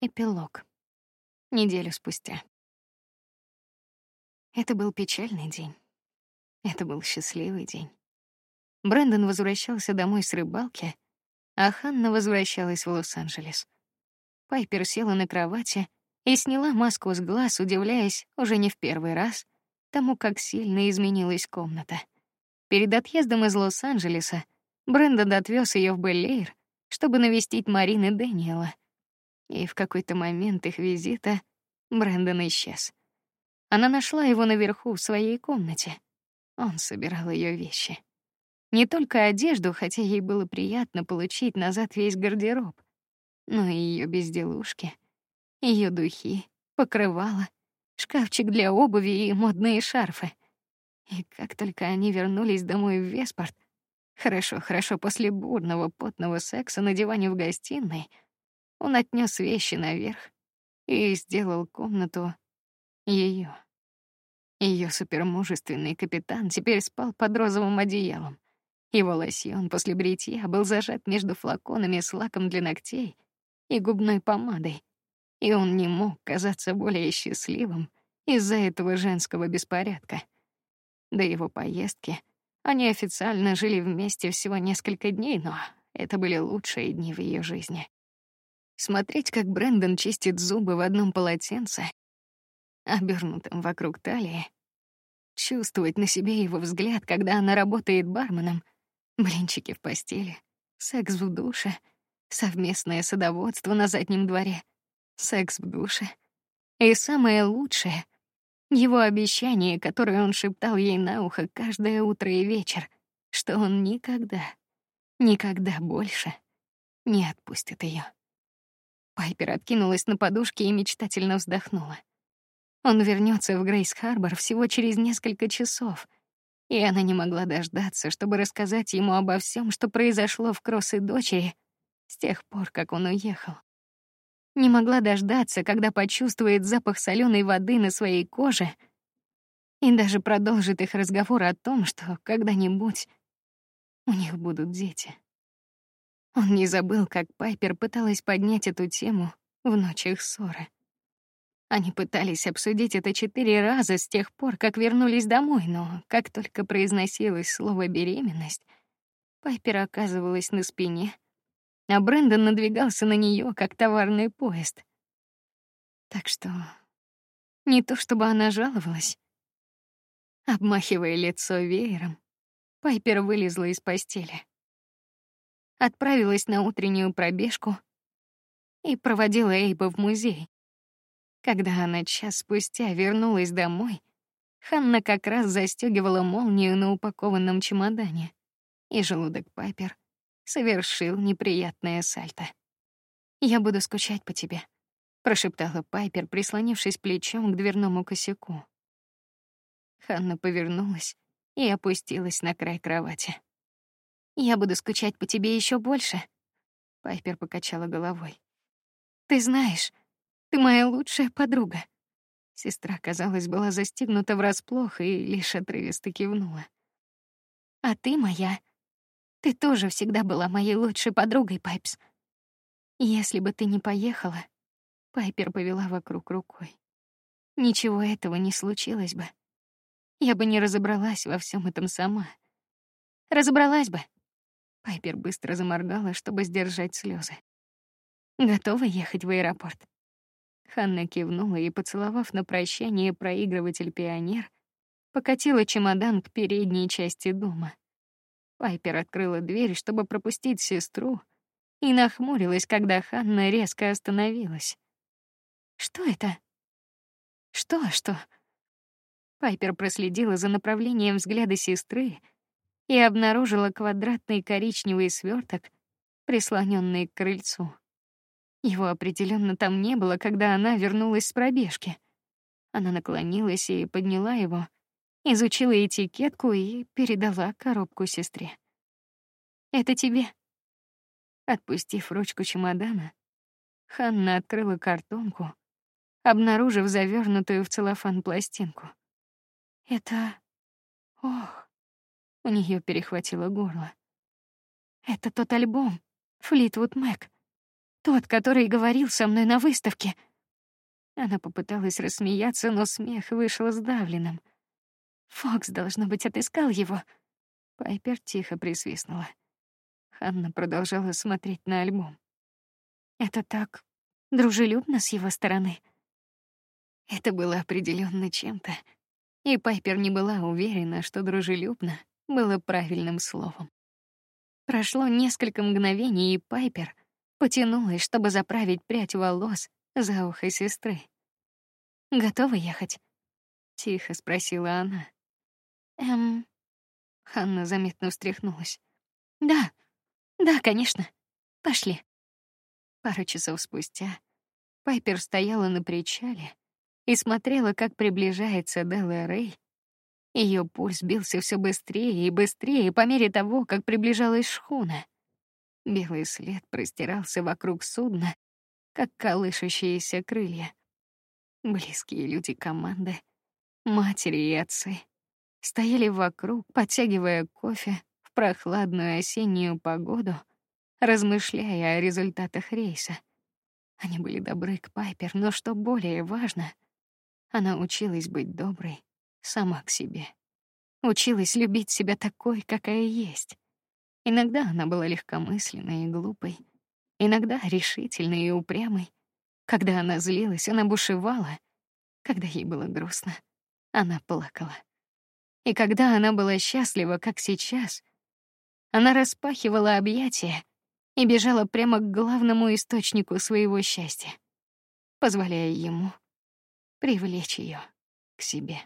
Эпилог. Неделю спустя. Это был печальный день. Это был счастливый день. Брэндон возвращался домой с рыбалки, а Ханна возвращалась в Лос-Анджелес. Пайпер села на кровати и сняла маску с глаз, удивляясь уже не в первый раз тому, как сильно изменилась комната. Перед отъездом из Лос-Анджелеса Брэндон отвез ее в Беллейр, чтобы навестить Марины Дэниела — и в какой-то момент их визита Брэндон исчез. Она нашла его наверху в своей комнате. Он собирал ее вещи. Не только одежду, хотя ей было приятно получить назад весь гардероб, но и ее безделушки, ее духи, покрывала, шкафчик для обуви и модные шарфы. И как только они вернулись домой в Веспорт, хорошо, хорошо после бурного потного секса на диване в гостиной, он отнес вещи наверх и сделал комнату ее. Ее супермужественный капитан теперь спал под розовым одеялом. Его лосьон после бритья был зажат между флаконами с лаком для ногтей и губной помадой, и он не мог казаться более счастливым из-за этого женского беспорядка. До его поездки они официально жили вместе всего несколько дней, но это были лучшие дни в ее жизни. Смотреть, как Брэндон чистит зубы в одном полотенце, обернутом вокруг талии, чувствовать на себе его взгляд, когда она работает барменом, блинчики в постели, секс в душе, совместное садоводство на заднем дворе, секс в душе. И самое лучшее — его обещание, которое он шептал ей на ухо каждое утро и вечер, что он никогда, никогда больше не отпустит ее. Пайпер откинулась на подушке и мечтательно вздохнула. Он вернется в Грейс-Харбор всего через несколько часов, и она не могла дождаться, чтобы рассказать ему обо всем, что произошло в Кросс и дочери с тех пор, как он уехал. Не могла дождаться, когда почувствует запах соленой воды на своей коже, и даже продолжит их разговор о том, что когда-нибудь у них будут дети. Он не забыл, как Пайпер пыталась поднять эту тему в ночь их ссоры. Они пытались обсудить это четыре раза с тех пор, как вернулись домой, но как только произносилось слово беременность, Пайпер оказывалась на спине, а Брэндон надвигался на нее, как товарный поезд. Так что не то чтобы она жаловалась. Обмахивая лицо веером, Пайпер вылезла из постели отправилась на утреннюю пробежку и проводила Эйба в музей. Когда она час спустя вернулась домой, Ханна как раз застегивала молнию на упакованном чемодане, и желудок Пайпер совершил неприятное сальто. Я буду скучать по тебе, прошептала Пайпер, прислонившись плечом к дверному косяку. Ханна повернулась и опустилась на край кровати. Я буду скучать по тебе еще больше. Пайпер покачала головой. Ты знаешь, ты моя лучшая подруга. Сестра, казалось, была застигнута врасплох и лишь отрывисто кивнула. А ты моя. Ты тоже всегда была моей лучшей подругой, Пайпс. Если бы ты не поехала, Пайпер повела вокруг рукой. Ничего этого не случилось бы. Я бы не разобралась во всем этом сама. Разобралась бы, Пайпер быстро заморгала, чтобы сдержать слезы. Готова ехать в аэропорт? Ханна кивнула и, поцеловав на прощание проигрыватель Пионер, покатила чемодан к передней части дома. Пайпер открыла дверь, чтобы пропустить сестру, и нахмурилась, когда Ханна резко остановилась. Что это? Что, что? Пайпер проследила за направлением взгляда сестры и обнаружила квадратный коричневый сверток, прислоненный к крыльцу. Его определенно там не было, когда она вернулась с пробежки. Она наклонилась и подняла его, изучила этикетку и передала коробку сестре. Это тебе. Отпустив ручку чемодана, Ханна открыла картонку, обнаружив завернутую в целлофан пластинку. Это, ох, у нее перехватило горло. Это тот альбом, Флитвуд Мэк. Тот, который говорил со мной на выставке. Она попыталась рассмеяться, но смех вышел сдавленным. Фокс должно быть отыскал его. Пайпер тихо присвистнула. Ханна продолжала смотреть на альбом. Это так дружелюбно с его стороны. Это было определенно чем-то, и Пайпер не была уверена, что дружелюбно было правильным словом. Прошло несколько мгновений, и Пайпер потянулась, чтобы заправить прядь волос за ухо сестры. Готова ехать? тихо спросила она. Эм, Ханна заметно встряхнулась. Да, да, конечно. Пошли. Пару часов спустя Пайпер стояла на причале и смотрела, как приближается Делла Рэй. Ее пульс бился все быстрее и быстрее по мере того, как приближалась шхуна. Белый след простирался вокруг судна, как колышущиеся крылья. Близкие люди команды, матери и отцы, стояли вокруг, подтягивая кофе в прохладную осеннюю погоду, размышляя о результатах рейса. Они были добры к Пайпер, но что более важно, она училась быть доброй сама к себе. Училась любить себя такой, какая есть. Иногда она была легкомысленной и глупой, иногда решительной и упрямой. Когда она злилась, она бушевала. Когда ей было грустно, она плакала. И когда она была счастлива, как сейчас, она распахивала объятия и бежала прямо к главному источнику своего счастья, позволяя ему привлечь ее к себе.